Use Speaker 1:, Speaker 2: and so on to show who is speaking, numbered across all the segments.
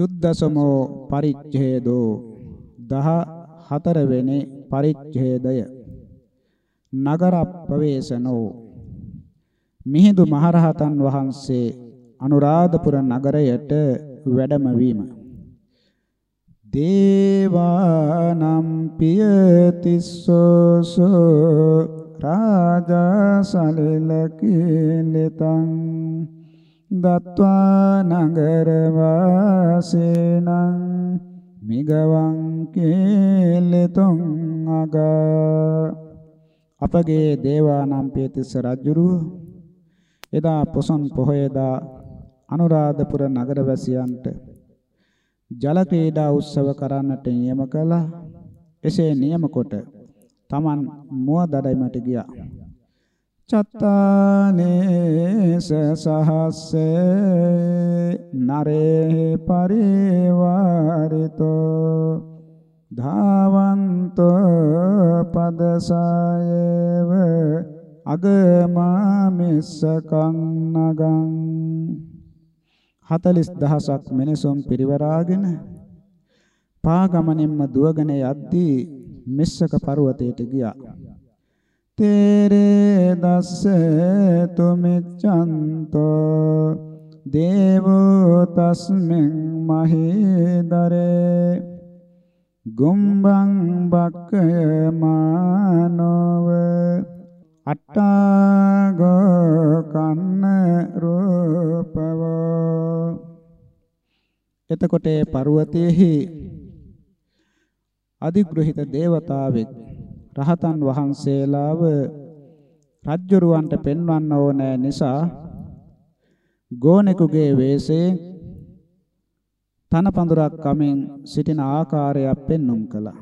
Speaker 1: චුද්දසමෝ පරිච්ඡේදෝ 14 වෙනි පරිච්ඡේදය. නගර ප්‍රවේශනෝ මිහිඳු මහරහතන් වහන්සේ අනුරාධපුර නගරයට වැඩම වීම. දේවානම් පියතිස්සෝසෝ රාජා සලලකීලතං දත්වා නගර වාසේනං මිගවං කේලතුං අග අපගේ දේවානම්පියතිස්ස රජුරු එදා පොසොන් පොහොයදා අනුරාධපුර නගරවැසියන්ට ජල ක්‍රීඩා උත්සව කරන්නට නියම කළා. එසේ නියම කොට Taman මුව දඩයිමට ගියා. චත්තානේස සහස්සේ නරේ පරිවාරිතෝ ධාවන්තෝ පදසායව අගමාමිස්සකං නගං 40000ක් මිනිසුන් පිරිවරාගෙන පාගමනින්ම දුවගෙන යද්දී මිස්සක පර්වතයට ගියා. තේරේ දස්ස තුමිච්ඡන්තෝ දේවෝ තස්මෙන් මහේදරේ ගුම්බං බක්කය මානව අට්ටාගෝ කන්න රූපව එතකොට ඒ පර්වතයේහි අධිග්‍රහිත දේවතාවෙක් රහතන් වහන්සේලාව රජ්ජුරුවන්ට පෙන්වන්න ඕනෑ නිසා ගෝනෙකුගේ වෙස්යෙන් තනපඳුරක් කමින් සිටින ආකාරයක් පෙන්눔 කළා.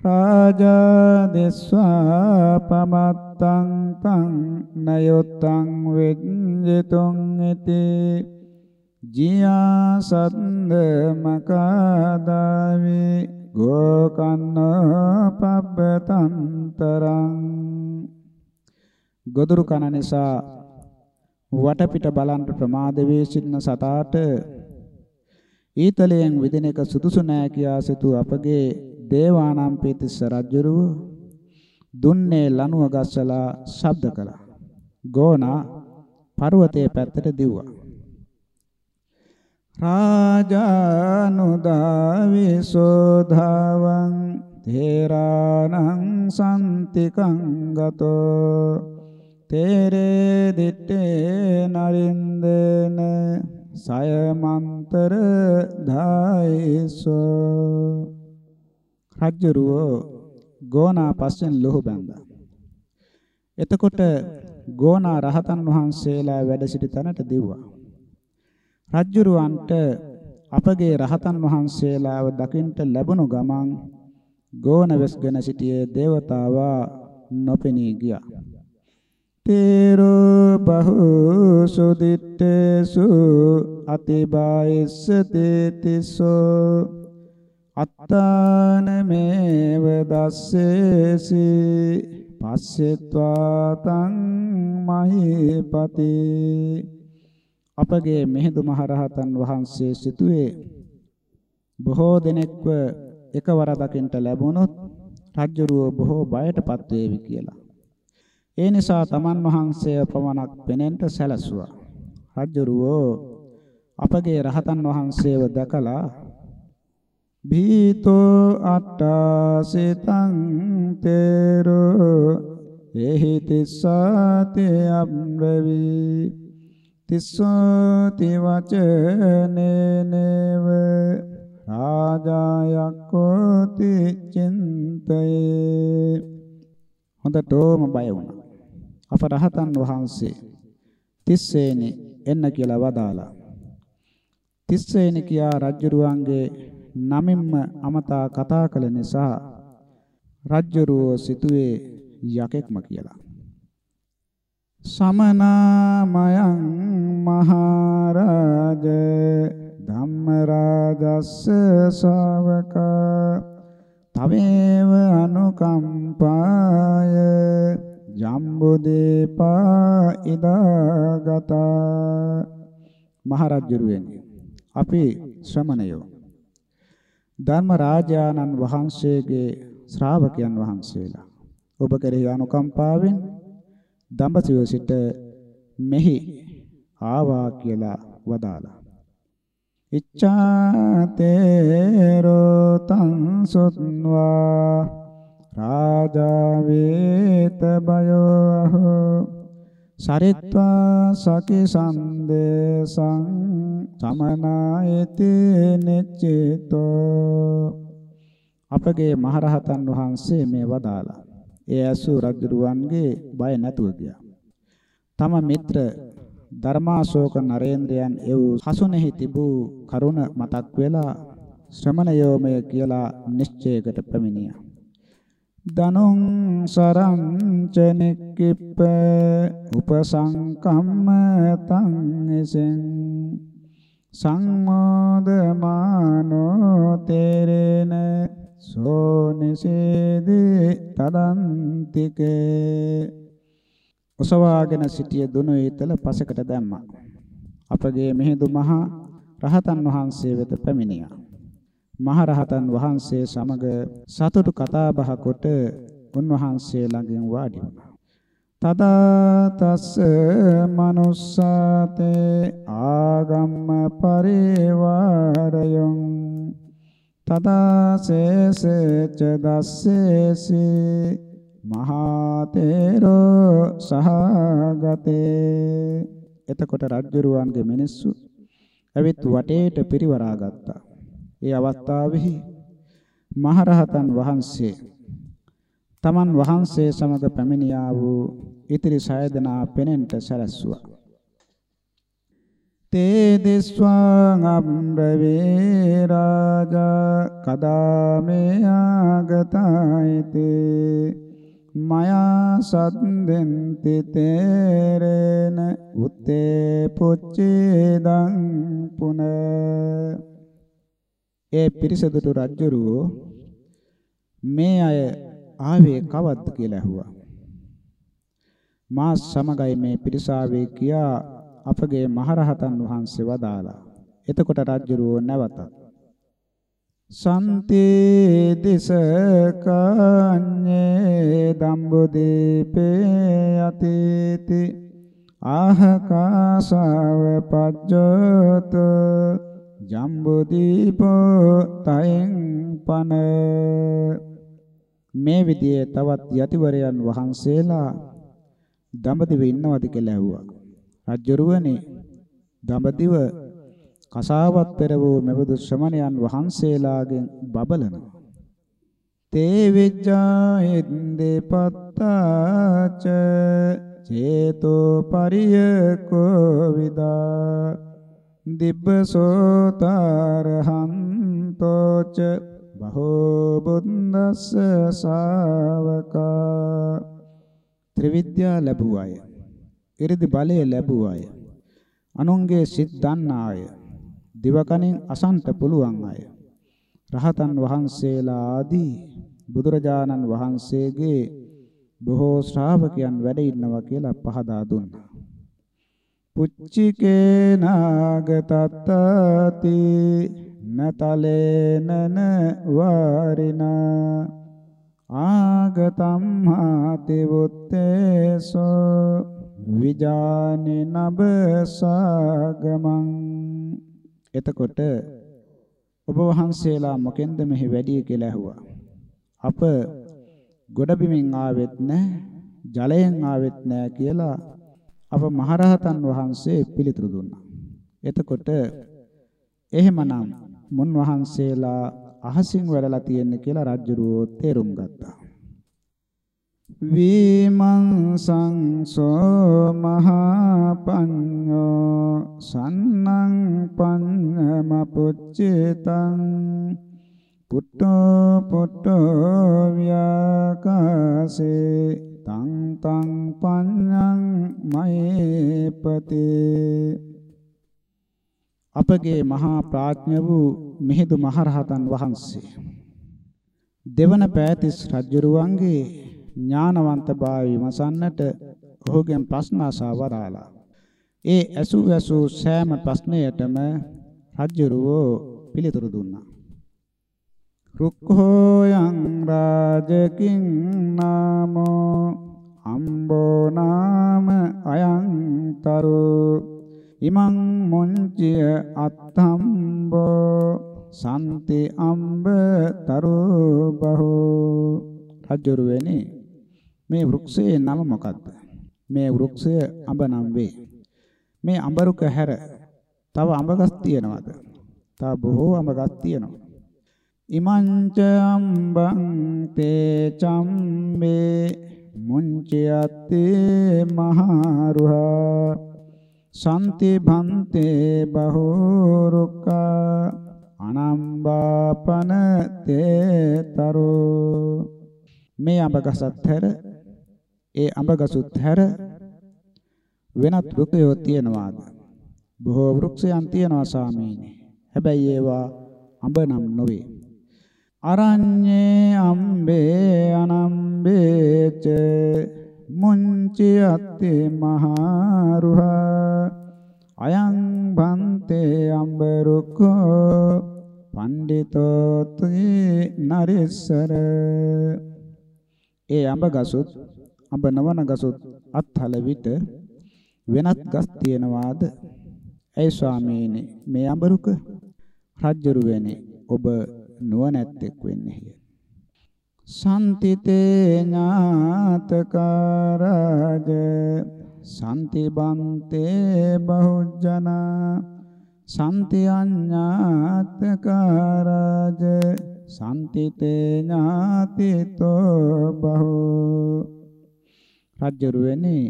Speaker 1: රාජා දෙස්වා පමත්තං තං නයොත්තං වෙජ්ජතුං ඉති ජියා සද්ද මකදාවේ ගෝකන්න පබ්බතන්තරං ගොදුරු කන නිසා වටපිට බලන්න ප්‍රමාද වේ සිටින සතාට ඊතලයෙන් විදින එක සුදුසු නෑ කියා සිතු අපගේ දේවානම් පීතිස්ස රජුරුව දුන්නේ ලනුව ගස්සලා ශබ්ද කළා. ගෝනා පර්වතයේ පැත්තට දිව්වා. රාජානුදාවිසෝධාවං තේරාණං සම්තිකං ගතෝ තේරේ දිත්තේ නරින්දන සයමන්තර ධායිසෝ රජ්ජරුව ගෝනා පස්සෙන් ලොහු බැඳා. එතකොට ගෝනා රහතන් වහන්සේලා වැඩ සිටි තැනට දිව්වා. රජ්ජුරුවන්ට අපගේ රහතන් වහන්සේලාව දකින්ට ලැබුණු ගමන් ගෝන වෙස්ගෙන සිටියේ దేవතාවා නොපෙනී ගියා. තේරෝ බහු සුදිත්තේසු අතිබායිස්සති තිසෝ අත්තානමේව දස්සේසි පස්සෙත්වා තං මහීපති අපගේ මෙහෙදු මහරහතන් වහන්සේ සිටුවේ බොහෝ දෙනෙක්ව එකවර දකින්ට ලැබුණොත් රජ්ජුරුව බොහෝ බයටපත් වේවි කියලා. ඒ නිසා තමන් වහන්සේ පමණක් පෙනෙන්න සැලසුවා. රජ්ජුරුව අපගේ රහතන් වහන්සේව දැකලා භීතෝ අට්ටාසිතං තේරෝ එහි තිස්සාතේ අම්රවි තිස්සෝති වචනේනව රාජායක්කෝති චින්තයේ හොඳටම බය වුණා. අප රහතන් වහන්සේ තිස්සේනි එන්න කියලා වදාලා. තිස්සේනි කියා රජුරුවන්ගේ නමින්ම අමතා කතා කළ නිසා රජ්ජුරුව සිටුවේ යකෙක්ම කියලා. සමනාමයං මහරජ ධම්මරාජස්ස ශාවක තවේව අනුකම්පාය ජම්බුදීපා ඉදාගත මහරජුරුවනි අපි ශ්‍රමණයෝ ධර්ම රාජානන් වහන්සේගේ ශ්‍රාවකයන් වහන්සේලා ඔබ කෙරෙහි අනුකම්පාවෙන් දඹසිව සිට මෙහි ආවා කියලා වදාලා ඉච්ඡාතේරෝ තං සොත්වා රාජා වේත බයෝ සරිත්වා සකි සන්දේසං සමනායති නිච්චිතෝ අපගේ මහරහතන් වහන්සේ මේ වදාලා ඒ ඇසු රජුරුවන්ගේ බය නැතුව ගියා තම මිත්‍ර ධර්මාශෝක නරේන්ද්‍රයන් එව් හසුනේහි තිබූ කරුණ මතක් වෙලා ශ්‍රමණයෝමය කියලා නිශ්චයකට පැමිණියා. දනුං සරංච නික්කිප්ප උපසංකම්ම තං එසෙන් සංමෝදමානෝ තේරේන සෝනිසේදී තදන්තිකේ ඔසවාගෙන සිටිය දුනු ඊතල පසකට දැම්මා. අපගේ මිහිඳු මහා රහතන් වහන්සේ වෙත පැමිණියා. මහ රහතන් වහන්සේ සමග සතුටු කතා බහ කොට උන්වහන්සේ ළඟින් වාඩි වුණා. තදා තස්ස මනුස්සාතේ ආගම්ම පරිවාරයං තදා සේසච දස්සේසී මහා තේරෝ සහගතේ එතකොට රජ්ජුරුවන්ගේ මිනිස්සු ඇවිත් වටේට පිරිවරා ගත්තා. ඒ අවස්ථාවෙහි මහරහතන් වහන්සේ තමන් වහන්සේ සමග පැමිණියා වූ ඉතිරි සය දෙනා පෙනෙන්ට සැලැස්සුවා. තේ දිස්වාං අම්රවේ රාජා කදාමේ ආගතයිතේ මයා සද්දෙන්ති තේරෙන උත්තේ පුච්චේදං පුන ඒ පිරිසදුට රජ්ජුරුවෝ මේ අය ආවේ කවද්ද කියලා ඇහුවා. මා සමගයි මේ පිරිසාවේ කියා අපගේ මහරහතන් වහන්සේ වදාලා එතකොට රජ්ජුරුවෝ නැවතත් සන්තේ දිසකඤ්ඤේ දම්බුදීපේ අතීති ආහකාසව පජ්ජත ජම්බුදීපෝ තයෙන් පන මේ විදිහේ තවත් යතිවරයන් වහන්සේලා දඹදිව ඉන්නවද කියලා ඇහුවා. රජ්ජරුවනේ දඹදිව කසාවත් පෙර වූ මෙබඳු ශ්‍රමණයන් වහන්සේලාගෙන් බබලනවා. තේ විජ්ජායෙන්දේ පත්තාච චේතෝ පරියකෝ විදා. දිබ්බසෝතරහන්තෝච බහෝ බුද්දස්ස ශාවකා. ත්‍රිවිද්‍යා ලැබුව අය ඉරිදි බලය ලැබුව අය අනුන්ගේ සිත් දන්නා අය දිවකණෙන් අසන්ට පුළුවන් අය. රහතන් වහන්සේලා ආදී බුදුරජාණන් වහන්සේගේ බොහෝ ශ්‍රාවකයන් වැඩ ඉන්නවා කියලා පහදා දුන්නා. පුච්චිකේ නාගතත්තාති නතලේනන වාරිනා ආගතම් හාති වුත්තේසෝ විජානේ නබසගමං එතකොට ඔබ වහන්සේලා මොකෙන්ද මෙහි වැඩි කියලා ඇහුවා. අප ගොඩබිමින් ආවෙත් නැහැ, ජලයෙන් ආවෙත් නැහැ කියලා අප මහරහතන් වහන්සේ පිළිතුරු දුන්නා. එතකොට එහෙමනම් මුන් වහන්සේලා අහසින් වැඩලා තියෙන්නේ කියලා රජුරෝ තේරුම් ගත්තා. විමංසං මහා පඤ්ඤෝ සන්නං පඤ්ඤම පුච්චිතං පුට්ටෝ පුට්ටෝ ව්‍යාකාසේ තං තං පඤ්ඤං මයේපතේ අපගේ මහා ප්‍රඥ වූ මිහිඳු මහරහතන් වහන්සේ දෙවන පෑතිස් රජුරුවන්ගේ ඥානවන්තභාවය විමසන්නට ඔහුගෙන් ප්‍රශ්න අසා වදාලා. ඒ ඇසු ඇසු සෑම ප්‍රශ්නයටම රජ්ජුරුවෝ පිළිතුරු දුන්නා. රුක්ඛෝ යං රාජකින් නාමෝ අම්බෝ නාම අයං තරු ඉමං මුංචිය අත්තම්බෝ සම්ති අම්බ තරු බහෝ රජුරුවනි මේ වෘක්ෂයේ නම මොකක්ද? මේ වෘක්ෂය අඹ නම් වේ. මේ අඹරුක හැර තව අඹගස් තියනවාද? තව බොහෝ අඹගස් තියෙනවා. ඉමංච අම්බං තේ චම්බේ මුංචයත්තේ මහරුහා සම්ති භන්තේ බහෝරුක්කා අනම්බාපන තේ තරෝ. මේ අඹගසත් හැර ඒ අඹගසුත් හැර වෙනත් වෘක්ෂයෝ තියනවාද? බොහෝ වෘක්ෂයන් තියනවා සාමීනි හැබැයි ඒවා අඹ නම් නොවේ. අරඤ්ඤේ අම්බේ අනම්බේච මුංචියත්තේ මහරුහා අයං භන්තේ අම්බරුකෝ පණ්ඩිතෝති නරිස්සර. ඒ අඹ ගසුත් අඹ නවන ගසුත් අත්හල විට වෙනත් ගස් තියනවාද ඇයි ස්වාමීනි මේ අඹරුක රජ්ජුරුවනේ ඔබ නුවණැත්තෙක් වෙන්නේ. සම්තිතේ ඥාතකාරජ සම්තිබන්තේ බහුජනා සම්ති අඤ්ඤාතකාරජ සම්තිතේ ඥාතිතෝ බහෝ රජ්ජරුවනේ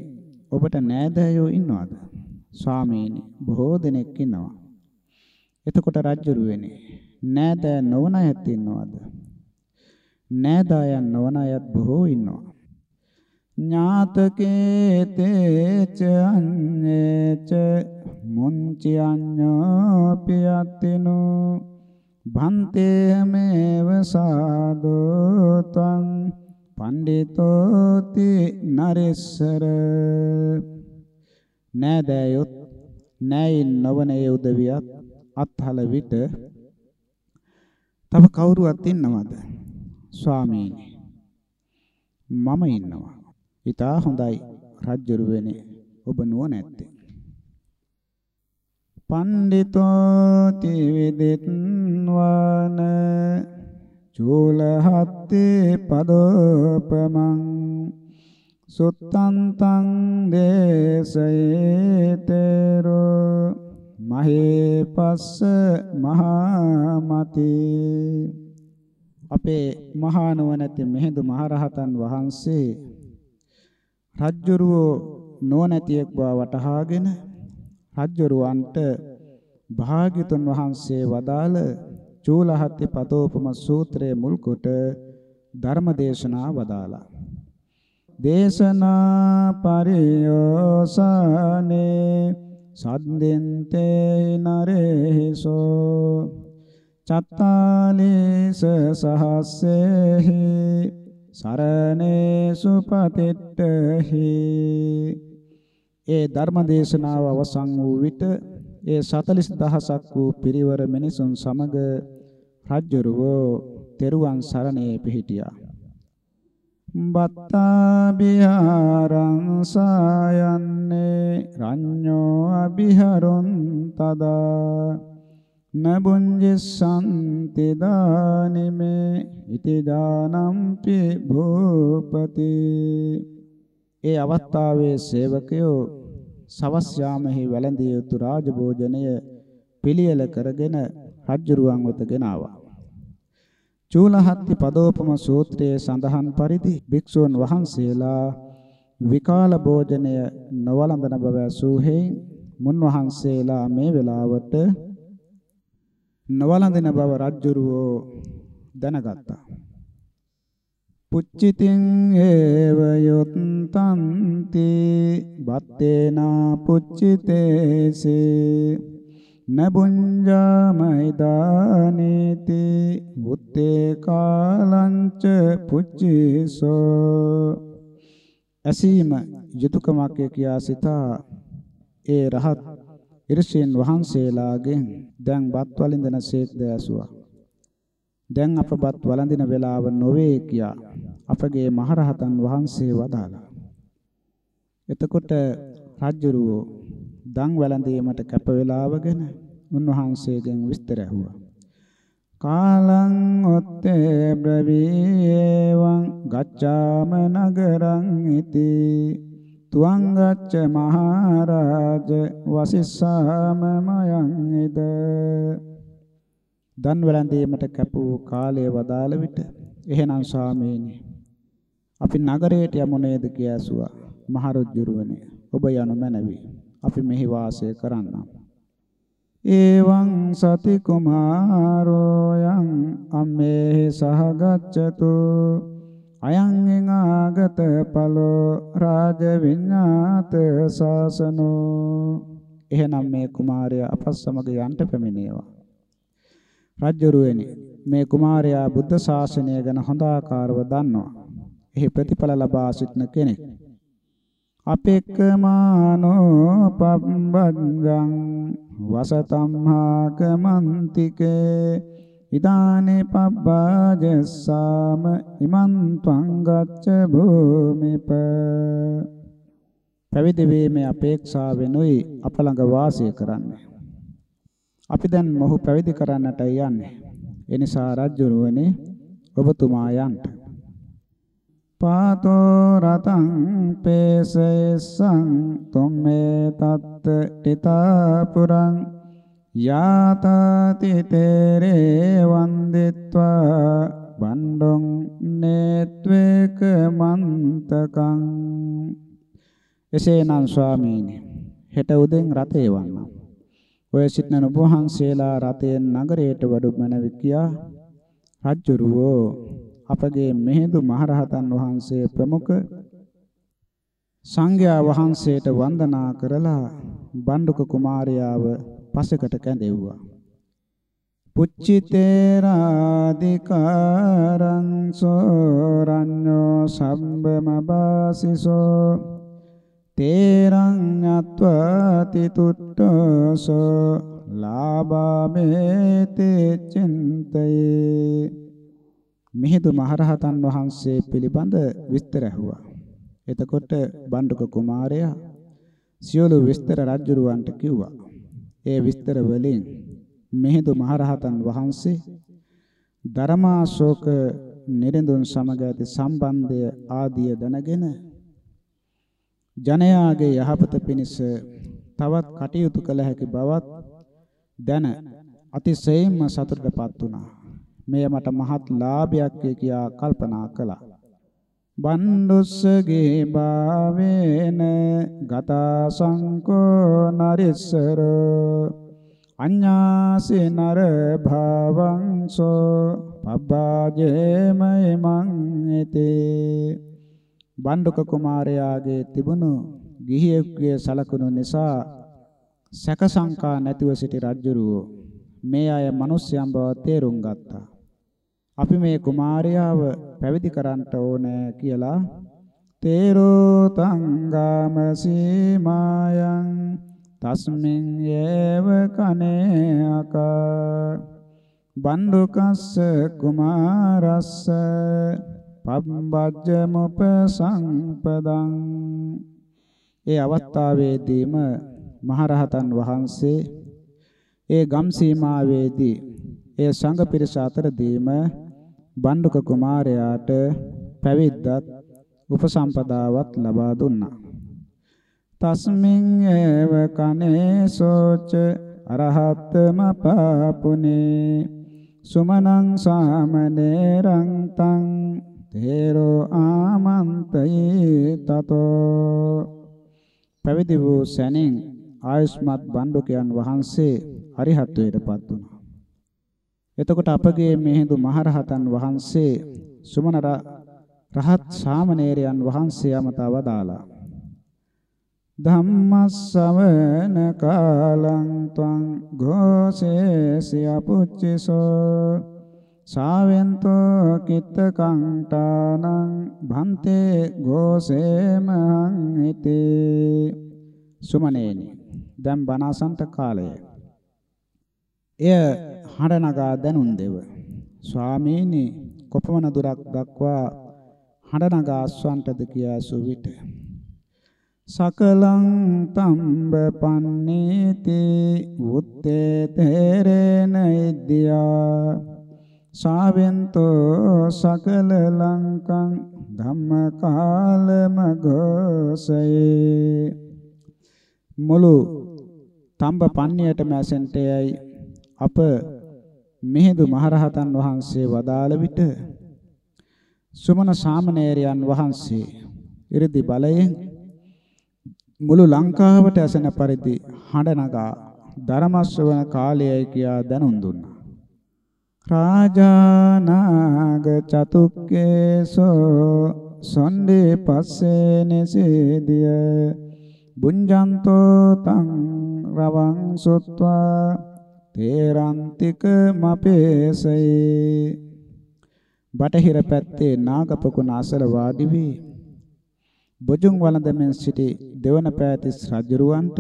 Speaker 1: ඔබට නෑදෑයෝ ඉන්නවද ස්වාමීනි බොහෝ දෙනෙක් ඉන්නවා එතකොට රජ්ජරුවනේ නෑදෑ නොවන අයත් ඉන්නවද? නෑදෑයන් නොවන අයත් බොහෝ ඉන්නවා. ඥාතකේ තේච අඤ්ඤේච මුංචි අඤ්ඤෝ පියත්තිනෝ භන්තේමේව සාදෝ ත්වං පණ්ඩිතෝති නරෙස්සර නෑදෑයොත් නෑයින් නොවනේ උදවියත් අත්හල විට තව කවුරුවත් ඉන්නවද? ස්වාමීනි. මම ඉන්නවා. ඊටා හොඳයි රජ්ජුරුවනේ ඔබ නුවණැත්තේ. පණ්ඩිතෝ තිවිදිත්වාන චූලහත්තේ පදෝපමං සුත්තන්තං දේශයේතරෝ මහේ පස්ස මහාමති අපේ මහා නොනැති මෙහෙඳු මහරහතන් වහන්සේ රජ්ජුරුව නොනැතියෙක් බව වටහාගෙන රජ්ජුරුවන්ට භාග්‍යතුන් වහන්සේ වදාළ චූලහත්ති පතෝපම සූත්‍රයේ මුල් කොට ධර්ම දේශනා වදාලා දේශනා පරියෝසනේ සද්දෙන්තේ නරේසෝ චත්තාලීස සහස්සේහි සරණේ සුපතිට්ඨහි ඒ ධර්ම දේශනාව අවසන් වූ විට ඒ 40000ක් වූ පිරිවර මිනිසුන් සමග රජ්ජුරුවෝ තෙරුවන් සරණේ පිහිටියා. බත්තා බිහාරං සායන්නේ රඤ්ඤෝ අබිහරොන් තදා නබුඤ්ජසන්ති දානිමේ ඉති දානම්පි භූපති ඒ අවස්ථාවේ සේවකයෝ සවස් යාමෙහි වැළඳිය යුතු රාජභෝජනය පිළියෙල කරගෙන රජ්ජුරුවන් වෙත ගෙනාවා චූලහත්ති පදෝපම සූත්‍රයේ සඳහන් පරිදි භික්ෂූන් වහන්සේලා විකාල භෝජනය නොවලඳන බව ඇසූහෙයින් මුන්වහන්සේලා මේ වෙලාවට නොවලඳන බව රජ්ජුරුවෝ දැනගත්තා. පුච්චිතින් ඒව යොත්තන්ති බත්තේනා පුච්චිතේසේ නබුඤ්ජාමයිදානේති බුත්තේ කාලංච පුච්චිසෝ ඇසීම යුතුයකමක් කියා සිතා ඒ රහත් ඉරිසින් වහන්සේලාගෙන් දැන් බත් වලින්දන සේක්ද ඇසුවා. දැන් අප බත් වළඳින වේලාව නොවේ කියා අපගේ මහරහතන් වහන්සේ වදාළා. එතකොට රජ්ජුරුවෝ දන් වැළඳීමට කැප වේලාව ගැන උන්වහන්සේගෙන් විස්තර ඇහුවා. කාලං ඔත්තේ බ්‍රවීවං ගච්ඡාම නගරං ඉති තුවං ගච්ඡ මහරජ වසිස්සාම මයං ඉද දන් වැළඳීමට කැපූ කාලය වදාළ විට එහෙනම් ස්වාමීනි අපි නගරයට යමු නේද කියා ඇසුවා. මහරජුරුවනේ ඔබ යනු මැනවි. අපි මෙහි වාසය කරන්නම්. එවං සති කුමාරෝ යං අම්මේ සහගච්ඡතු. අයං එංආගත පලෝ රාජ විඤ්ඤාත සාසනෝ එහෙනම් මේ කුමාරයා අප සමග යන්ට පැමිණේවා රජ්ජුරුවනි. මේ කුමාරයා බුද්ධ ශාසනය ගැන හොඳ ආකාරව දන්නවා. එහි ප්‍රතිඵල ලබා සිටින කෙනෙක්. අපෙක්කමානෝ පබ්බංගං වසතම්හාකමන්තිකේ ඉදානේ පබ්බාජස්සාම ඉමන් ත්වං ගච්ඡ භූමිප. පැවිදි වීමේ අපේක්ෂාවෙනුයි අප ළඟ වාසය කරන්නේ. අපි දැන් මොහු පැවිදි කරන්නට යන්නේ. එනිසා රජුරුවනේ ඔබතුමා යන්ට පාතෝ රතං පේසෙස්සං තුම්මේ තත්ත ටිතා පුරං යාතාති තේරේ වන්දිත්වා බණ්ඩොං නේත්වේක මන්තකං. එසේනම් ස්වාමීනි හෙට උදෙන් රතේ වන්නම් ඔය සිටින ඔබ වහන්සේලා රතයෙන් නගරයට වඩු මැනවි කියා රජ්ජුරුවෝ අපගේ මෙහෙඳු මහරහතන් වහන්සේ ප්‍රමුඛ සංඝයා වහන්සේට වන්දනා කරලා බණ්ඩුක කුමාරයාව පසකට කැඳෙව්වා. පුච්චිතේරාදිකාරං සෝරඤ්ඤෝ සම්බමබාසිසෝ තේරං ඤත්වාති තුට්ඨසෝ ලාභාමේතේ චින්තයේ මිහිඳු මහරහතන් වහන්සේ පිළිබඳ විස්තර ඇහුවා. එතකොට බණ්ඩුක කුමාරයා සියලු විස්තර රජුරවන්ට කිව්වා. ඒ විස්තර වලින් මිහිඳු මහරහතන් වහන්සේ ධර්මාශෝක නිරඳුන් සමග ඇති සම්බන්ධය ආදිය දැනගෙන ජනයාගේ යහපත පිණිස තවත් කටයුතු කළ හැකි බවත් දැන අතිශයින්ම සතුටටපත් වුණා. මෙය මට මහත් ලාභයක් කියා කල්පනා කළා. බණ්ඩුස්සගේ භාවේන ගතා සංකෝ නරිස්සර අඤ්ඤාසි නර භවං සෝ පබ්බාජේමයි මං එතේ බණ්ඩුක කුමාරයාගේ තිබුණු ගිහියෙකුගේ සලකුණු නිසා සැක සංකා නැතිව සිටි රජුරුවෝ මේ අය මිනිස්යන් බව තේරුම් ගත්තා. අපි මේ කුමාරයාව පැවිදි කරන්නට ඕනේ කියලා තේරෝ තංගාම සීමායන් තස්මින් යේව කනේ අක බණ්ඩුකස්ස කුමාරස්ස පබ්බජ්ජ මුපසංපදං ඒ අවස්ථාවේදීම මහරහතන් වහන්සේ ඒ ගම් සීමාවේදී ඒ සංඝ පිරිස අතරදීම බණ්ඩුක කුමාරයාට පැවිද්දත් උපසම්පදාවත් ලබා දුන්නා. තස්මින් ඒව කනේ සෝච අරහත්ම පාපුනේ සුමනං සාමනේරං තං තේරෝ ආමන්තේ තතෝ පැවිදි වූ සැනින් ආයුෂ්මත් බණ්ඩුකයන් වහන්සේ අරිහත්ත්වයටපත් වුණා. එතකොට අපගේ මිහිඳු මහරහතන් වහන්සේ සුමන රහත් සාමණේරයන් වහන්සේ යමතා වදාලා ධම්මස්සවන කාලං ත්වං ഘോഷේසිය පුච්චසෝ සාවෙන්තෝ කිත්තකංඨානං භන්තේ ഘോഷේමහං හිතේ සුමනේනි දැන් බණසන්ත කාලය. එය හඬ නගා දැනුම් දෙව. ස්වාමීනි කොපමණ දුරක් දක්වා හඬ නගා අස්වන්ටද කියා සුවිට සකලං තම්බ පන්නේති උත්තේ තේරේන ඉද්දියා සාවෙන්තෝ සකල ලංකං ධම්ම කාලම ගෝසයේ මුළු තම්බ පන්නියට මැසෙන්ටයයි අප මිහිඳු මහරහතන් වහන්සේ වදාළ විට සුමන සාමණේරයන් වහන්සේ ඉරිදි බලයෙන් මුළු ලංකාවට ඇසෙන පරිදි හඬ නගා ධර්මස්වන කාලයයි කියා දැනුම් දුන්නා. රාජානාග චතුක්කේසෝ සොණ්ඩේ පස්සේ නසේදිය. බුඤ්ජන්තෝ තං රවං සොත්වා තේරන්තික මපේසයේ. බටහිර පැත්තේ නාගපකුණ අසල වාඩි වී බොජුන් වළඳමින් සිටි දෙවන පෑතිස් රජුරවන්ට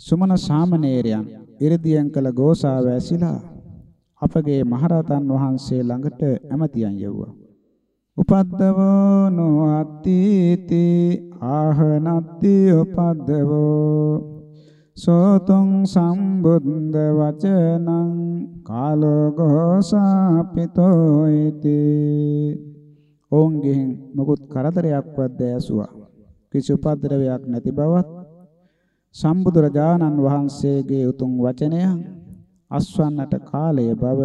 Speaker 1: සුමන සාමණේරයන් ඉරිදියන් කළ ගෝසාව ඇසිලා අපගේ මහරහතන් වහන්සේ ළඟට ඇමතියන් යවුවා. උපද්දවෝ නොඅත්තිති ආහනත්ති උපද්දවෝ. සෝතුං සම්බුද්ධ වචනං කාලෝ ගෝසාපිතෝ ඉති ඔවුන්ගෙන් මොකුත් කරදරයක්වත් දැසුවා කිසි උපද්‍රවයක් නැති බවත් සම්බුදුරජාණන් වහන්සේගේ උතුම් වචනය අස්වන්නට කාලය බව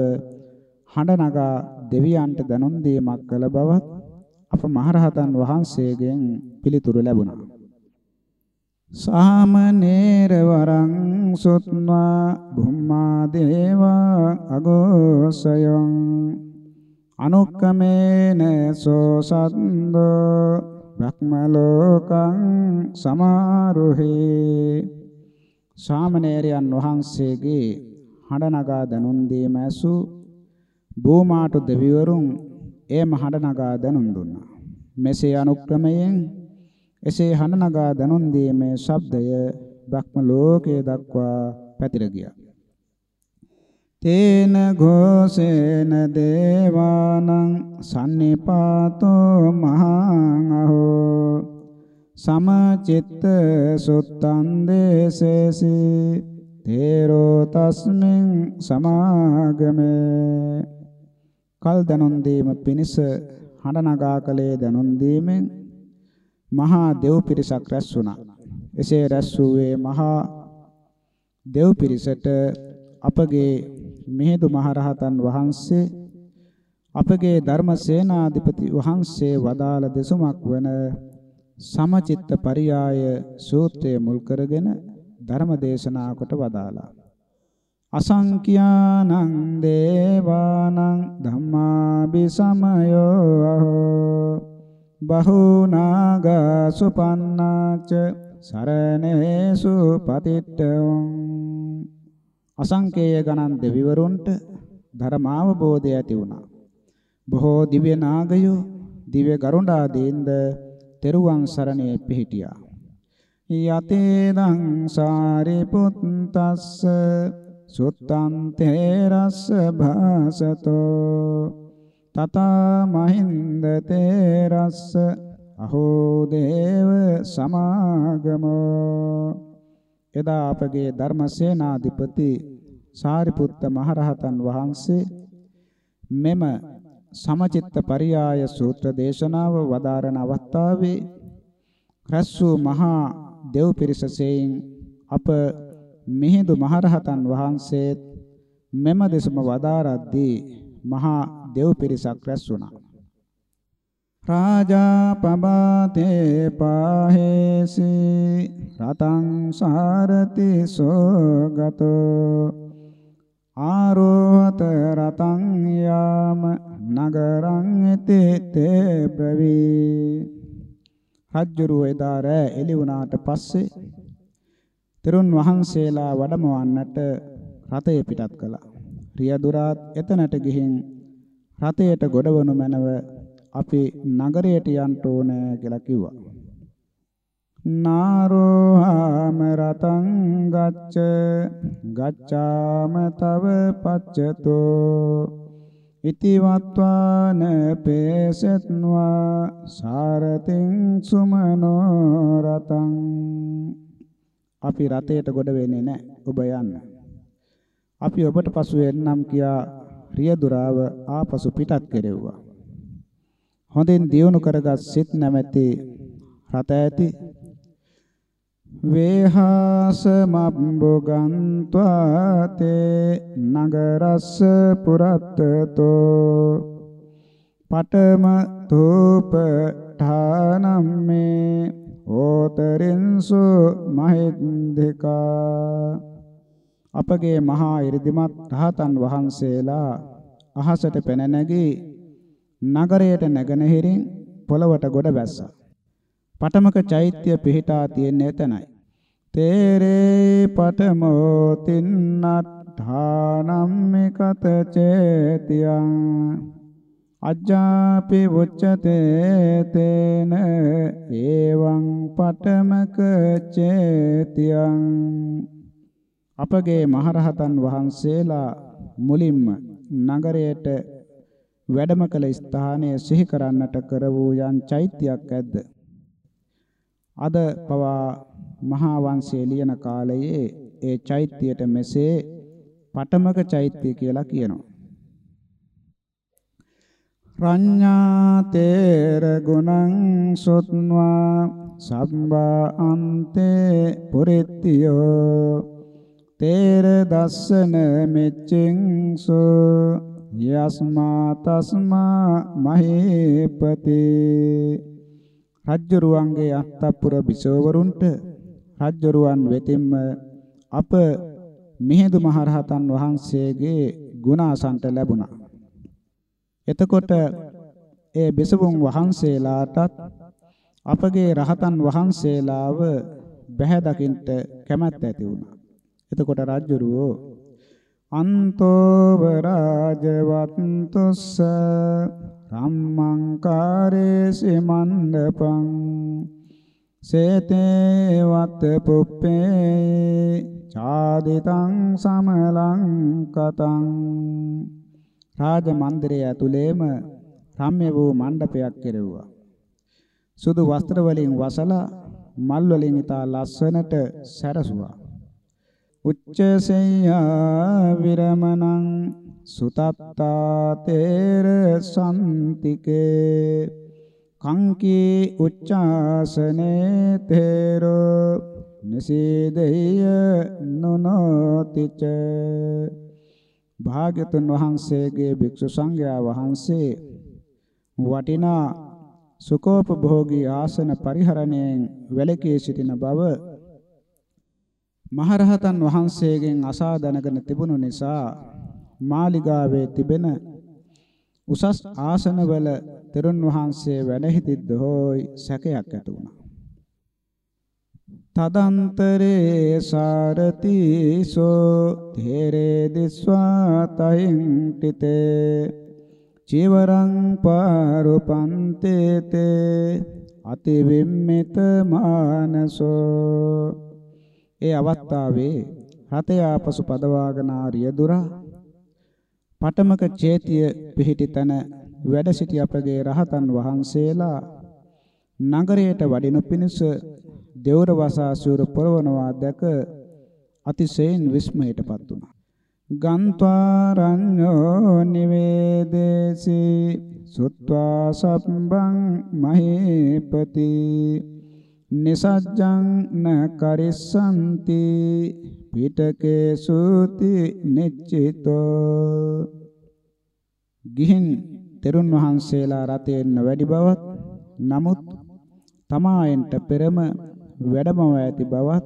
Speaker 1: හඬ නගා දෙවියන්ට දැනුම් දීමක් කළ බවත් අප මහරහතන් වහන්සේගෙන් පිළිතුරු ලැබුණා. සාමනේර වරං සුත්වා බුම්මා දේවා අගෝසයං අනුක්කමේන සෝ සද්දෝ බ්‍රහ්මලෝකං සමාරුහේ සාමණේරයන් වහන්සේගේ හඬ නගා දනුන් දීම ඇසු බෝමාට දෙවිවරුන් එම හඬ නගා දනුන් දුන්නා. මෙසේ අනුක්‍රමයෙන් එසේ හඬ නගා දනුන් දීමේ ශබ්දය බ්‍රහ්ම ලෝකයේ දක්වා පැතිර ගියා. තේන ഘോഷේන දේවානං සම්නිපාතෝ මහං අහෝ සමචිත්ත සුත්තං දේසේසි තේරෝ තස්මින් සමාගමේ කල් දනුන් දීම පිණිස හඬ නගා කලේ දනුන් දීමෙන් මහා දෙව් පිරිසක් රැස් වුණා. එසේ රැස් වූයේ මහා දෙව් පිරිසට අපගේ මිහිඳු මහරහතන් වහන්සේ අපගේ ධර්ම සේනාධිපති වහන්සේ වදාළ දෙසුමක් වන සමචිත්ත පරියාය සූත්‍රය මුල් කරගෙන ධර්ම දේශනා කොට වදාලා අසංඛ්‍යානං දේවානං ධම්මාභි සමයෝ අහෝ බහුනාග සුපන්නාච සරණේසු පතිට්ඨං අසංකේය ගණන් දෙවිවරුන්ට ධර්මාවබෝධය ඇති වුණා. බොහෝ දිව්‍ය නාගයෝ දිව්‍ය ගරුණාදීන්ද තෙරුවන් සරණේ පිහිටියා. යතේදං සාරිපුත්තස්ස සුත්තං තේරස්ස භාසතෝ තතා මහින්ද තේරස්ස අහෝ දේව සමාගමෝ එදා අපගේ ධර්මසේනාධිපති සාරිපුත්ත මහරහතන් වහන්සේ මෙම සමචිත්ත පරියාය සූත්‍ර දේශනාව වදාරන අවස්ථාවේ රැස් වූ මහා දෙව් පිරිසසෙයින් අප මිහිඳු මහරහතන් වහන්සේ මෙම දෙසම වදාරද්දී මහා දෙව් පිරිසක් රැස් වුණා. රාජා පබතේ පාහේසි රතං සාරති සෝගතෝ ආරෝහත රතං යාම නගරං තේ ප්‍රවී රජ්ජුරුව එදා රෑ එළි වුණාට පස්සේ තෙරුන් වහන්සේලා වඩමවන්නට රථය පිටත් කළා. රියදුරාත් එතනට ගිහින් රථයට ගොඩවනු මැනව අපි නගරයට යන්න ඕන කියලා කිව්වා. නාරෝහාම රතං ගච්ඡ ගච්ඡාම තව පච්චතෝ ඉති වත්වාන පේසත්වා සාරතින් සුමනෝ රතං අපි රතේට ගොඩ වෙන්නේ නැහැ ඔබ යන්න. අපි ඔබට පසු එන්නම් කියා රියදුරාව ආපසු පිටත් කෙරෙව්වා. හොඳින් දියුණු කරගත් සිත් නැමැති රත ඇති වේහාස මබ්බගන්්වා තේ නගරස්ස පුරත්තතෝ පඨම තූප ඨානම්මේ ඕතරින්සු මහින්දිකා අපගේ මහා 이르දිමත් රහතන් වහන්සේලා අහසට පැන නැගී නගරයට නැගෙනහිරින් පොළවට ගොඩ බැස්සා පටමක චෛත්‍ය පිහිටා තියෙන්නේ එතනයි. තේරේ පඨමෝ තින්නත්ථානම්මිකත චේතියං. අජ්ජාපි උච්චතේ තේන එවං පඨමක චේතියං. අපගේ මහරහතන් වහන්සේලා මුලින්ම නගරයට වැඩම කළ ස්ථානය සිහි කරන්නට කර වූ යම් චෛත්‍යයක් ඇද්ද? අද පවා මහා වංශයේ ලියන කාලයේ ඒ චෛත්‍යයට මෙසේ පටමක චෛත්‍ය කියලා කියනවා. රඤ්ඤා තේර ගුණං සොත්වා සම්බා අන්තේ පුරිත්තියෝ තේර දස්සන මෙච්චෙන් සෝ යස්මා තස්මා මහේපතේ රජ්ජරුවන්ගේ අත්තපුර බිසෝවරුන්ට රජ්ජරුවන් වෙතින්ම අප මිහිඳු මහරහතන් වහන්සේගේ ගුණ අසන්ට ලැබුණා. එතකොට ඒ බිසවුන් වහන්සේලාටත් අපගේ රහතන් වහන්සේලාව බැහැ දකින්ට කැමැත්ත ඇති වුණා. එතකොට රජ්ජුරුවෝ අන්තෝ රාජවත්තුස්ස රම්මංකාරේසි මණ්ඩපං සේතේ වත් පුප්පේ චාදිතං සමලං කතං රාජ මන්දිරය ඇතුළේම රම්‍ය වූ මණ්ඩපයක් කෙරෙව්වා. සුදු වස්ත්‍ර වලින් වසලා මල් වලින් ඉතා ලස්සනට සැරසුවා. උච්චසෙය්‍යා විරමණං සුතත්තා තේර සම්තිකේ කංකී උච්චාසනේ තේරෝ නිසීදෙය නොනෝතිච භාග්‍යතුන් වහන්සේගේ භික්ෂු සංඝයා වහන්සේ වටිනා සුකෝපභෝගී ආසන පරිහරණයෙන් වැළකී සිටින බව මහරහතන් වහන්සේගෙන් අසා දැනගෙන තිබුණු නිසා මාලිගාවේ තිබෙන උසස් ආසනවල තෙරුන් වහන්සේ වැඩ සිටිද්ද හොයි සැකයක් ඇති වුණා. තදන්තරේ සාරති සෝ තේරේ දිස්වා තයින් තිතේ චීවරං පාරුපන්තේ තේ අති විම්මිත මානසෝ ඒ අවස්ථාවේ රතය ආපසු පදවාගෙන ආරියදුරා පටමක චේතිය පිහිටි තන වැඩ සිටි අපගේ රහතන් වහන්සේලා නගරයට වඩිනු පිණිස දෙවර වසාසුර පොරවනවා දැක අතිශයින් විස්මයටපත් වුණා. ගන්්වාරඤ්ඤෝ නිවේදේසි සුත්වා සම්බං මහේපති නිසජ්ජං න කරිස්සanti පිටකේ සූති නිච්චිතෝ ගිහින් තෙරුන් වහන්සේලා රතෙන්න වැඩි බවත් නමුත් තමායන්ට පෙරම වැඩමව ඇති බවත්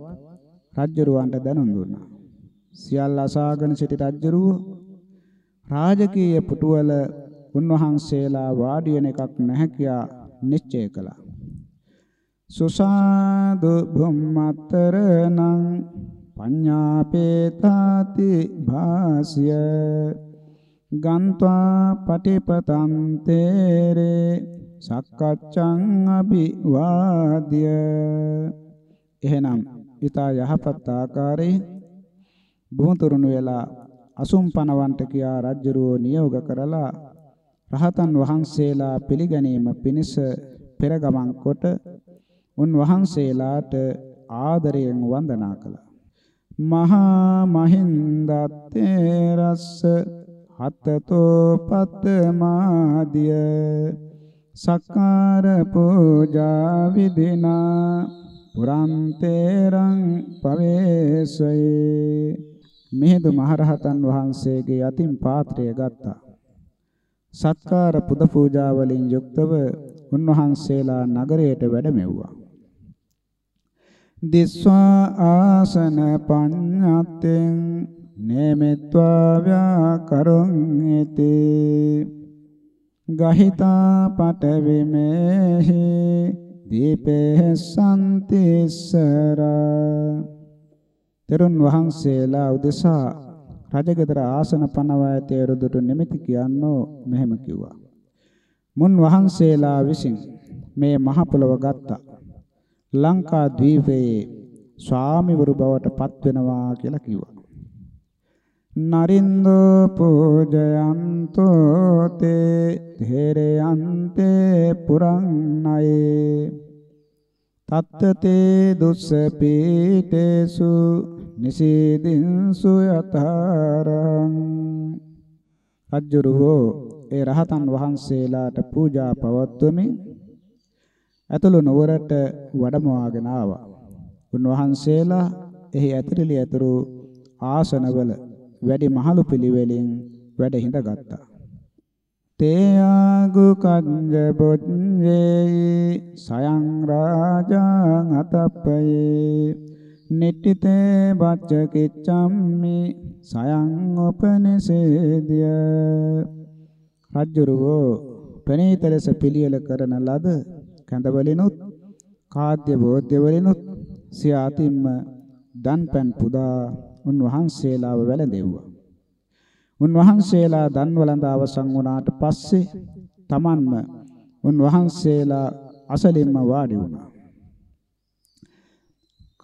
Speaker 1: රජ්ජරුවන්ට දැනුම් දුන්නා. සියල්ල අසාගෙන සිටි රජ්ජරුව රාජකීය පුටුවල උන්වහන්සේලා වාඩි වෙන එකක් නැහැ කියා නිශ්චය කළා. සුසාදු භුම්මතරණං පඤ්ඤාපේතාති භාස්‍ය ගන්්වා පටිපතං තේරේ සක්කච්ඡං අபிවාද්‍ය එහෙනම් ඊතා යහපත් ආකාරයෙන් බුමුතුරුණු වෙලා අසුම් පනවන්ට කියා රජ්ජුරුව නියෝග කරලා රහතන් වහන්සේලා පිළිගැනීම පිණිස පෙර ගමන් කොට උන් වහන්සේලාට ආදරයෙන් වන්දනා කළා. මහා මහින්දත්තේ රස්ස හතතෝ පත්තමාදිය සක්කාර පූජා විදිනා පුරන්තේරං පවේසයේ මෙහෙදු මහරහතන් වහන්සේගේ අතින් පාත්‍රය ගත්තා. සත්කාර පුද පූජා වලින් යුක්තව උන්වහන්සේලා නගරයට වැඩමෙව්වා. දිස්වා ආසන පඤ්ඤත්තෙන් නේමෙත්වා ව්‍යාකරුං ඉති ගහිතා පටවිමේහි දීපේ සම්තිස්සරා තෙරුන් වහන්සේලා උදෙසා රජගෙදර ආසන පනවා ඇතේ රුදුට නිමිති කියන්නෝ මෙහෙම කිව්වා. මුන් වහන්සේලා විසින් මේ මහ පොළව ගත්තා. ලංකා ද්වීපයේ ස්වාමිවරු බවට පත් වෙනවා කියලා කිව්වා. නරින්දෝ පූජයන්තෝ තේ ධේරයන්තේ පුරන්නයේ තත්තතේ දුස්ස පීඨේසු නිසීදින්සු යතරං අජ්ජුරුවෝ ඒ රහතන් වහන්සේලාට පූජා පවත්වමින් ඇතුළු නුවරට වඩමවාගෙන ආවා. උන්වහන්සේලා එහි ඇතිරිලි ඇතුරු ආසනවල වැඩි මහලු පිළිවෙලින් වැඩ හිඳගත්තා. තේයාගු කංජ බොජ්ජේ සයං රාජං අතප්පයේ නිට්ඨිතේ බච්ච කිච්ඡම්මි සයං උපනිසේදිය රජ්ජුරුවෝ ප්‍රණීත ලෙස පිළියෙල කරන ලද කඳවලිනුත් කාද්‍ය බෝධ්‍ය වලිනුත් සිය අතින්ම දන්පැන් පුදා උන්වහන්සේලාව වැළඳෙව්වා. උන්වහන්සේලා දන් වළඳ අවසන් වුණාට පස්සේ තමන්ම උන්වහන්සේලා අසලින්ම වාඩි වුණා.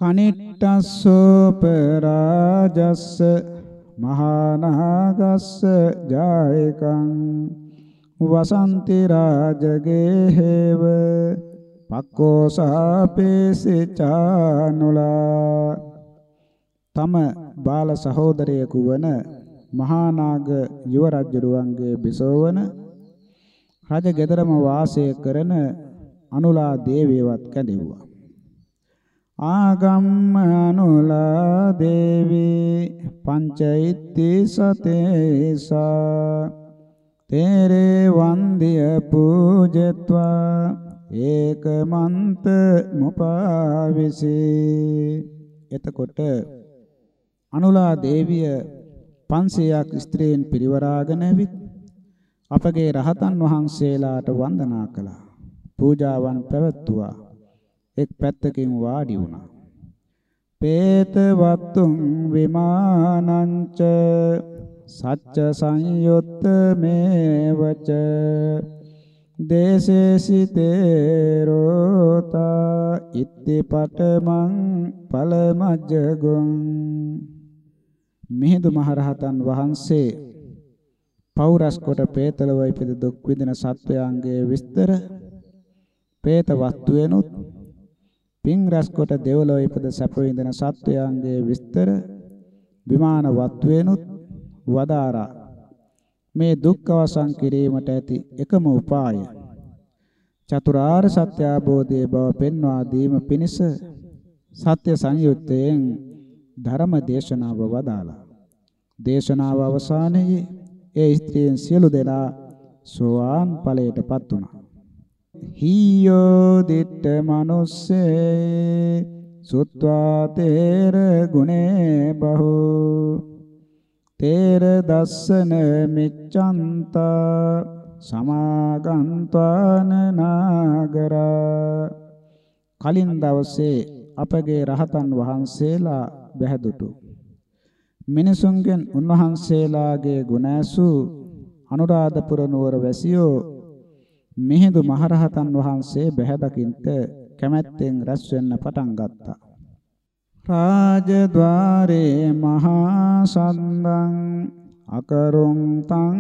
Speaker 1: කනිට්ටස්සෝපරාජස්ස මහානාගස්ස ජායකං වසන්ති රාජගේ හේව පක්කෝසාපේසි චානුලා. තම බාල සහෝදරයෙකු වන මහානාග යුව රජුරුවන්ගේ බිසෝවන රජ ගෙදරම වාසය කරන අනුලා දේවියවත් කැඳෙව්වා. ආගම්ම අනුලා දේවී පංචෛත්‍ය සතේසා. තේරේ වන්දිය පූජත්වා ඒකමන්ත මුපාවිසී එතකොට අනුලා දේවිය 500ක් ස්ත්‍රීන් පිරිවරාගෙන ඇවිත් අපගේ රහතන් වහන්සේලාට වන්දනා කළා. පූජාවන් පැවැත්තුවා. එක් පැත්තකින් වාඩි වුණා. පේත වත්තුං විමානංච සච්ච සංයුත්ත මේවච දේශේසිතේරෝතා ඉත්තිපටමං පලමජ්ජගොං මිහිඳු මහරහතන් වහන්සේ පෞරස් කොට පේතලව ඉපද දුක් විඳින සත්වයන්ගේ විස්තර പ്രേත වස්තුවෙනුත් පින් රැස් කොට දෙවලෝ ඉපද සැප විඳින සත්වයන්ගේ විස්තර විමාන වත්වේනුත් වදාරා. මේ දුක් අවසන් කිරීමට ඇති එකම උපාය. චතුරාර්ය සත්‍ය අවබෝධයේ බව පෙන්වා දීම පිණිස සත්‍ය සංයුත්තයෙන් ධර්ම දේශනාව වදාලා දේශනාව අවසානයේ ඒ ස්ත්‍රීන් සියලු දෙනා සෝවාන් ඵලයටපත් වුණා. හියෝ දිට්ඨ මනුස්සේ සුත්වා තේර ගුණේ බහෝ තේර දස්සන මිච්ඡන්ත සමාගන්්වාන නාගරා කලින් දවසේ අපගේ රහතන් වහන්සේලා බැහැදුටු මිනිසුන්ගෙන් උන්වහන්සේලාගේ ගුණ ඇසූ අනුරාධපුර නුවර වැසියෝ මිහිඳු මහරහතන් වහන්සේ බැහැ දකින්ට කැමැත්තෙන් රැස් වෙන්න පටන් ගත්තා. රාජද්වාරේ මහා සන්දං අකරුං තං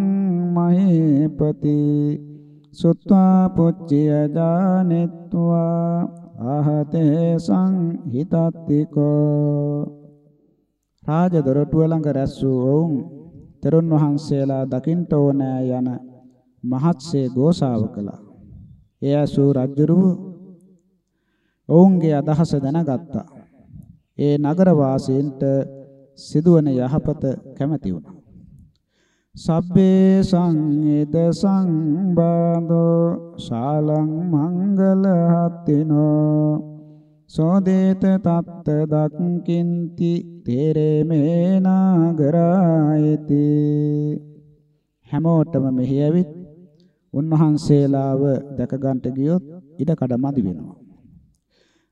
Speaker 1: මහේපති සුත්වා පුච්චිය ජානෙත්වා ආහතේ සංහිතත්තිකෝ රාජ දොරටුව ළඟ රැස් වූ ඔවුන් තෙරුන් වහන්සේලා දකින්ට ඕනෑ යන මහත්සේ ගෝසාව කළා. එය සූ රජුරුව ඔවුන්ගේ අදහස දැනගත්තා. ඒ නගර වාසීන්ට සිදුවන යහපත කැමැති වුණා. සබ්බේ සංයද සංබාධෝ ශාලං මංගල හත්තිනෝ සෝදේත තත්ත දක්කින්ති තේරේ මේ නාගරායති හැමෝටම මෙහි ඇවිත් උන්වහන්සේලාව දැක ගන්නට ගියොත් ඉඩ කඩ මදි වෙනවා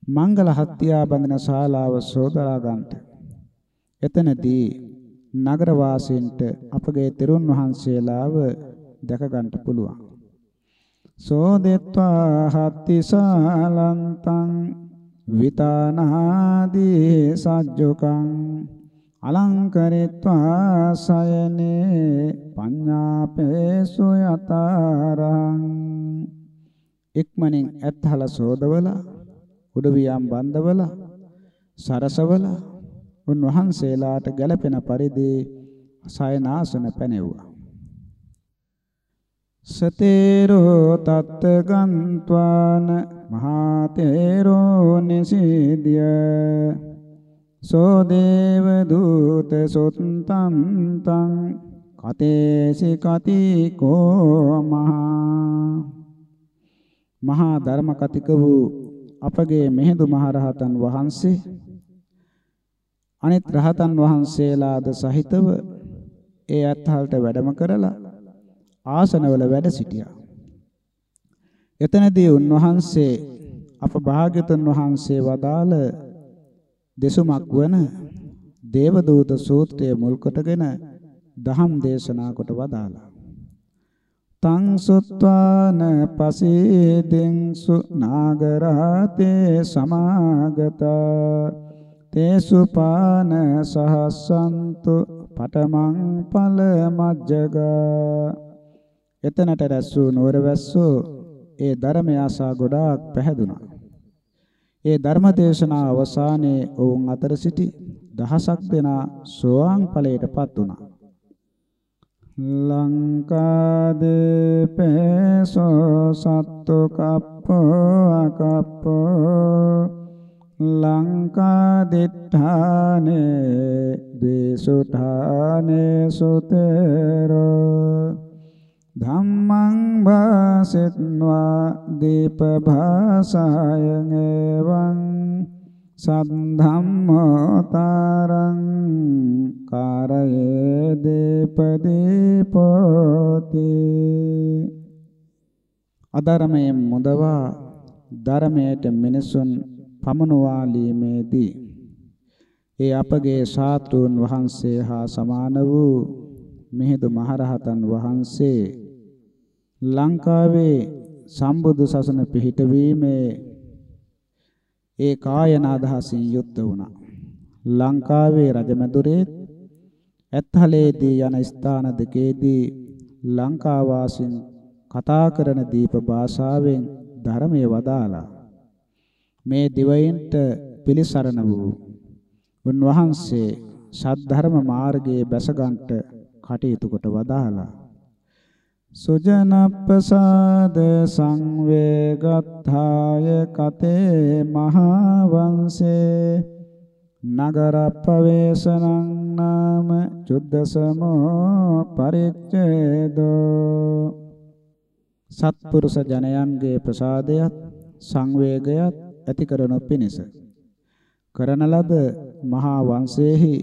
Speaker 1: මංගල හත්තියා බඳින ශාලාව සෝදලා ගන්නට. එතනදී නගර වාසීන්ට අපගේ තෙරුන් වහන්සේලාව දැක ගන්නට පුළුවන්. සෝදෙත්වා හත්ති ශාලන්තං විතානාදී සජ්ජකං අලංකරිත්වා සයනේ පඤ්ඤාපේසු යතරං ඉක්මනින් ඇත්හල සෝදවලා උඩවියම් බන්දවල සරසවල උන්වහන්සේලාට ගැළපෙන පරිදි සයනාසන පැනෙව්වා. සතේරෝ තත්ත ගන්්වාන මහතේරෝ නිසීදිය සෝ දේව දූත සොත්තං තං කතේසි කති කෝ මහා මහා ධර්ම කතික වූ අපගේ මෙහෙඳු මහරහතන් වහන්සේ අනිත් රහතන් වහන්සේලාද සහිතව ඒ අත්හලට වැඩම කරලා ආසනවල වැඩ සිටියා. එතනදී උන්වහන්සේ අප භාග්‍යතුන් වහන්සේ වදාළ දෙසුමක් වන දේවදූත සූත්‍රය මුල් කොටගෙන දහම් දේශනා කොට වදාළා. තං සුත්වාන පසීදෙන්සු නාගරාතේ සමාගතා තේසු පාන සහස්සන්තු පඨමං ඵල මජ්ජග එතනට රැස්සූ නුවරවැස්සෝ ඒ ධර්මය ආසා ගොඩාක් පැහැදුනා. ඒ ධර්ම දේශනා අවසානයේ ඔවුන් අතර සිටි දහසක් දෙනා සෝවාන් ඵලයටපත් වුණා. ලංකාදීපේසෝ සත්තු කප්පෝ අකප්පෝ ලංකාදිඨානේ දේසුඨානේ සුතේරෝ ධම්මං වාසෙත්වා දීප භාසායං එවං සද්ධම්මෝතරං කාරයේ දීපදීපෝති අධර්මයෙන් මුදවා ධර්මයට මිනිසුන් පමනුවාලීමේදී ඒ අපගේ ශාත්‍රුන් වහන්සේ හා සමාන වූ මිහිඳු මහරහතන් වහන්සේ ලංකාවේ සම්බුදු සසුන පිහිටවීමේ ඒ කායන අදහසින් යුක්ත වුණා. ලංකාවේ රජමැදුරේ ඇත්හලේදී යන ස්ථාන දෙකේදී ලංකා වාසීන් කතා කරන දීප භාෂාවෙන් ධර්මයේ වදාලා මේ දිවයින්ට පිළිසරණ වූ උන්වහන්සේ සද්ධර්ම මාර්ගයේ බැසගන්ට කටයුතු කොට වදාලා සුජනප්පසාද සංවේගත්ථාය කතේ මහා වංශේ නගරප්පවේශනං නාම චුද්දසමෝ පරිච්ඡේදෝ සත්පුරුෂ ජනයන්ගේ ප්‍රසාදයත් සංවේගයත් ඇති කරනු පිණිස කරන ලද මහා වංශයේහි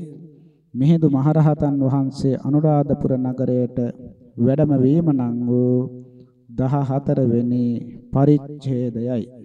Speaker 1: මිහිඳු මහරහතන් වහන්සේ අනුරාධපුර නගරයට වැඩම වීම නම් වූ 14 වෙනි පරිච්ඡේදයයි.